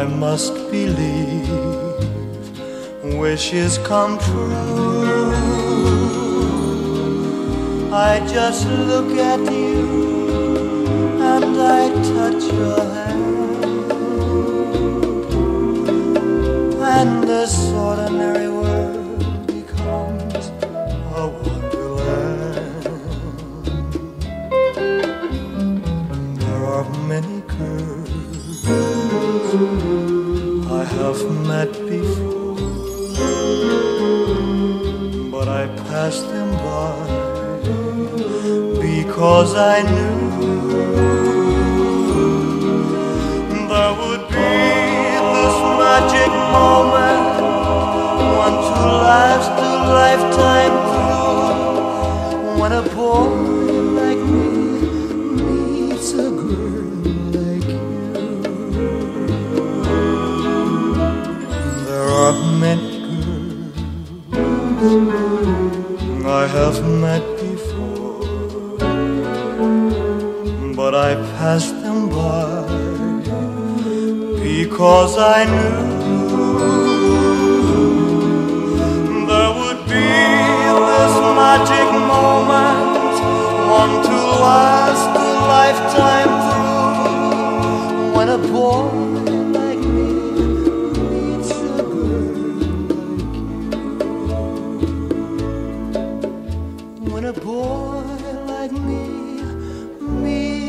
I must believe I wish she's come through I just look at you many girls I have met before, but I passed them by because I knew there would be this magic moment, one to last a lifetime through, when a boy like me meets a girl I have met before, but I passed them by because I knew there would be this magic moment, one to last a lifetime through, when a boy when a boy like me, me.